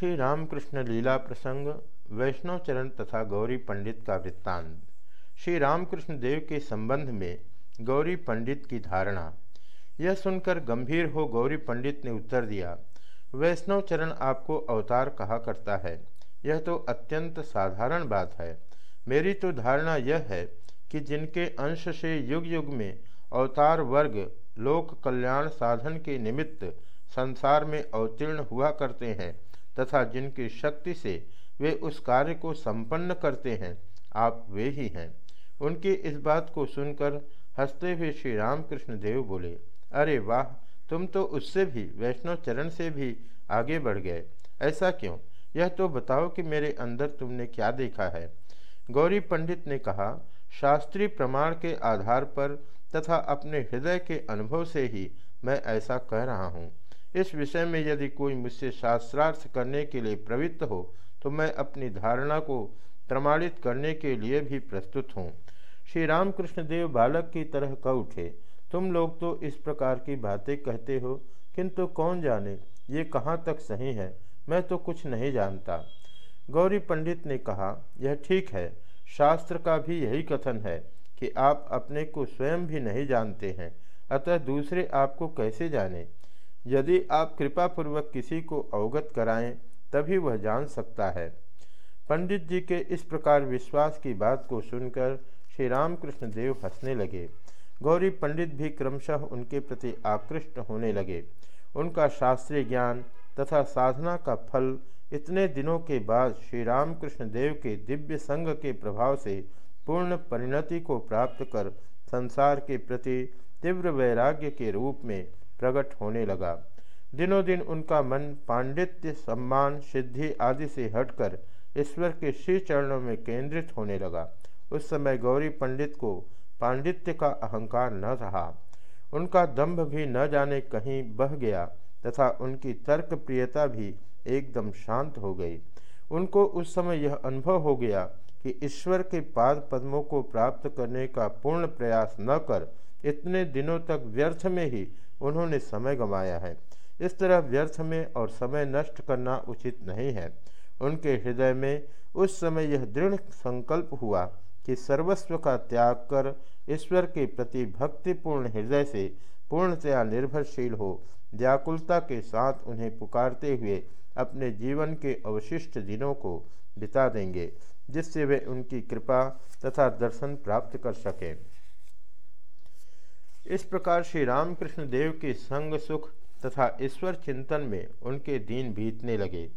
श्री रामकृष्ण लीला प्रसंग, वैष्णव चरण तथा गौरी पंडित का वृत्तांत। श्री रामकृष्ण देव के संबंध में गौरी पंडित की धारणा। यह सुनकर गंभीर हो गौरी पंडित ने उत्तर दिया, वैष्णव चरण आपको अवतार कहा करता है? यह तो अत्यंत साधारण बात है। मेरी तो धारणा यह है कि जिनके अंश से युग युग में अवतार वर्ग, लोक कल्याण साधन के निमित्त संसार में अवतीर्ण हुआ करते हैं तथा जिनकी शक्ति से वे उस कार्य को संपन्न करते हैं, आप वे ही हैं। उनकी इस बात को सुनकर हँसते हुए श्री रामकृष्ण देव बोले, अरे वाह, तुम तो उससे भी, वैष्णव चरण से भी आगे बढ़ गए। ऐसा क्यों? यह तो बताओ कि मेरे अंदर तुमने क्या देखा है? गौरी पंडित ने कहा शास्त्रीय प्रमाण के आधार पर तथा अपने हृदय के अनुभव से ही मैं ऐसा कह रहा हूँ। इस विषय में यदि कोई मुझसे शास्त्रार्थ करने के लिए प्रवृत्त हो तो मैं अपनी धारणा को प्रमाणित करने के लिए भी प्रस्तुत हूँ। श्री रामकृष्ण देव बालक की तरह कह उठे तुम लोग तो इस प्रकार की बातें कहते हो, किंतु कौन जाने? ये कहाँ तक सही है? मैं तो कुछ नहीं जानता। गौरी पंडित ने कहा, यह ठीक है। शास्त्र का भी यही कथन है कि आप अपने को स्वयं भी नहीं जानते हैं, अतः दूसरे आपको कैसे जाने? यदि आप कृपापूर्वक किसी को अवगत कराएँ, तभी वह जान सकता है। पंडित जी के इस प्रकार विश्वास की बात को सुनकर श्री रामकृष्ण देव हंसने लगे। गौरी पंडित भी क्रमशः उनके प्रति आकृष्ट होने लगे। उनका शास्त्रीय ज्ञान तथा साधना का फल इतने दिनों के बाद श्री रामकृष्ण देव के दिव्य संग के प्रभाव से पूर्ण परिणति को प्राप्त कर संसार के प्रति तीव्र वैराग्य के रूप में प्रकट होने लगा। दिनों दिन उनका मन पांडित्य, सम्मान, सिद्धि आदि से हटकर ईश्वर के श्री चरणों में केंद्रित होने लगा। उस समय गौरी पंडित को पांडित्य का अहंकार न रहा। उनका दंभ भी न जाने कहीं बह गया तथा उनकी तर्क प्रियता भी एकदम शांत हो गई। उनको उस समय यह अनुभव हो गया कि ईश्वर के पाद पद्मों को प्राप्त करने का पूर्ण प्रयास न कर इतने दिनों तक व्यर्थ में ही उन्होंने समय गंवाया है। इस तरह व्यर्थ में और समय नष्ट करना उचित नहीं है। उनके हृदय में उस समय यह दृढ़ संकल्प हुआ कि सर्वस्व का त्याग कर ईश्वर के प्रति भक्तिपूर्ण हृदय से पूर्णतया निर्भरशील हो, व्याकुलता के साथ उन्हें पुकारते हुए अपने जीवन के अवशिष्ट दिनों को बिता देंगे, जिससे वे उनकी कृपा तथा दर्शन प्राप्त कर सकें। इस प्रकार श्री रामकृष्ण देव के संग सुख तथा ईश्वर चिंतन में उनके दिन बीतने लगे।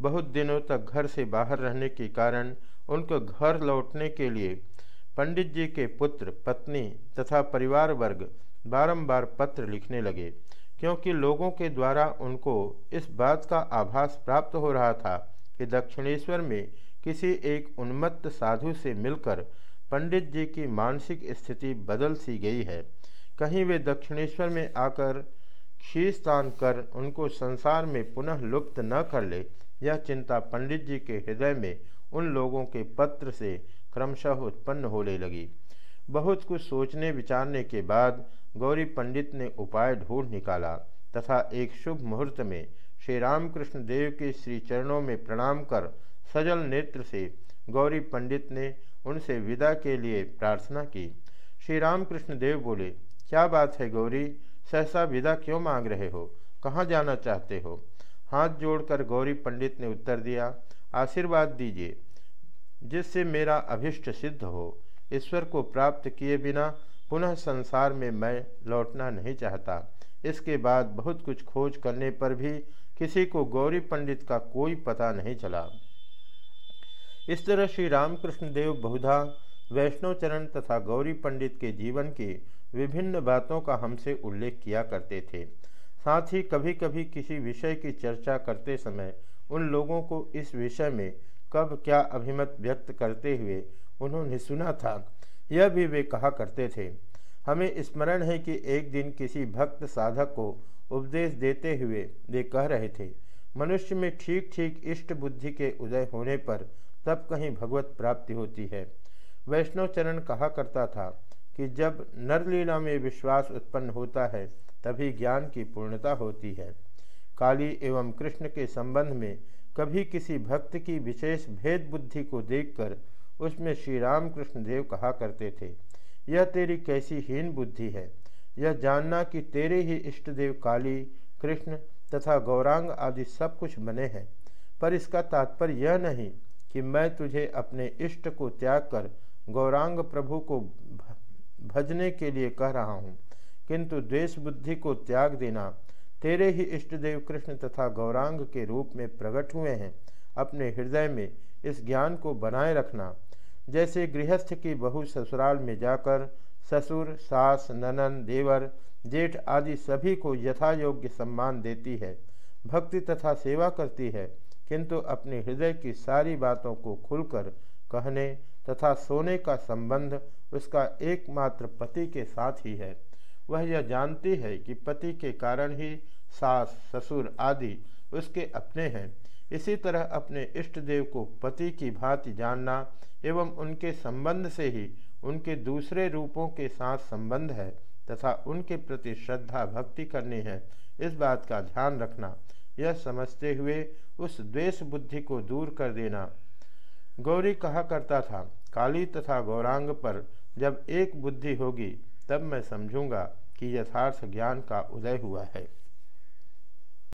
बहुत दिनों तक घर से बाहर रहने के कारण उनको घर लौटने के लिए पंडित जी के पुत्र, पत्नी तथा परिवार वर्ग बारंबार पत्र लिखने लगे, क्योंकि लोगों के द्वारा उनको इस बात का आभास प्राप्त हो रहा था कि दक्षिणेश्वर में किसी एक उन्मत्त साधु से मिलकर पंडित जी की मानसिक स्थिति बदल सी गई है। कहीं वे दक्षिणेश्वर में आकर शीर्षदान कर उनको संसार में पुनः लुप्त न कर ले, यह चिंता पंडित जी के हृदय में उन लोगों के पत्र से क्रमशः उत्पन्न होने लगी। बहुत कुछ सोचने विचारने के बाद गौरी पंडित ने उपाय ढूंढ निकाला तथा एक शुभ मुहूर्त में श्री रामकृष्ण देव के श्री चरणों में प्रणाम कर सजल नेत्र से गौरी पंडित ने उनसे विदा के लिए प्रार्थना की। श्री रामकृष्ण देव बोले क्या बात है गौरी? सहसा विदा क्यों मांग रहे हो? कहाँ जाना चाहते हो? हाथ जोड़कर गौरी पंडित ने उत्तर दिया, आशीर्वाद दीजिए, जिससे मेरा अभिष्ट सिद्ध हो। ईश्वर को प्राप्त किए बिना पुनः संसार में मैं लौटना नहीं चाहता। इसके बाद बहुत कुछ खोज करने पर भी किसी को गौरी पंडित का कोई पता नहीं चला। इस तरह श्री रामकृष्ण देव बहुधा वैष्णव चरण तथा गौरी पंडित के जीवन की विभिन्न बातों का हमसे उल्लेख किया करते थे। साथ ही कभी कभी किसी विषय की चर्चा करते समय उन लोगों को इस विषय में कब क्या अभिमत व्यक्त करते हुए उन्होंने सुना था, यह भी वे कहा करते थे। हमें स्मरण है कि एक दिन किसी भक्त साधक को उपदेश देते हुए वे कह रहे थे, मनुष्य में ठीक ठीक इष्ट बुद्धि के उदय होने पर तब कहीं भगवत प्राप्ति होती है। वैष्णव चरण कहा करता था कि जब नरलीला में विश्वास उत्पन्न होता है, तभी ज्ञान की पूर्णता होती है। काली एवं कृष्ण के संबंध में कभी किसी भक्त की विशेष भेद बुद्धि को देखकर उसमें श्री रामकृष्ण देव कहा करते थे, यह तेरी कैसी हीन बुद्धि है। यह जानना कि तेरे ही इष्ट देव काली, कृष्ण तथा गौरांग आदि सब कुछ बने हैं। पर इसका तात्पर्य यह नहीं कि मैं तुझे अपने इष्ट को त्याग कर गौरांग प्रभु को भजने के लिए कह रहा हूँ, किंतु द्वेष बुद्धि को त्याग देना, तेरे ही इष्ट देव कृष्ण तथा गौरांग के रूप में प्रकट हुए हैं। अपने हृदय में इस ज्ञान को बनाए रखना। जैसे गृहस्थ की बहु ससुराल में जाकर ससुर, सास, ननन, देवर, जेठ आदि सभी को यथा योग्य सम्मान देती है, भक्ति तथा सेवा करती है, किंतु अपने हृदय की सारी बातों को खुलकर कहने तथा सोने का संबंध उसका एकमात्र पति के साथ ही है। वह यह जानती है कि पति के कारण ही सास, ससुर आदि उसके अपने हैं। इसी तरह अपने इष्ट देव को पति की भांति जानना एवं उनके संबंध से ही उनके दूसरे रूपों के साथ संबंध है तथा उनके प्रति श्रद्धा, भक्ति करनी है, इस बात का ध्यान रखना। यह समझते हुए उस द्वेष बुद्धि को दूर कर देना। गौरी कहा करता था, काली तथा गौरांग पर जब एक बुद्धि होगी, तब मैं समझूँगा कि यथार्थ ज्ञान का उदय हुआ है।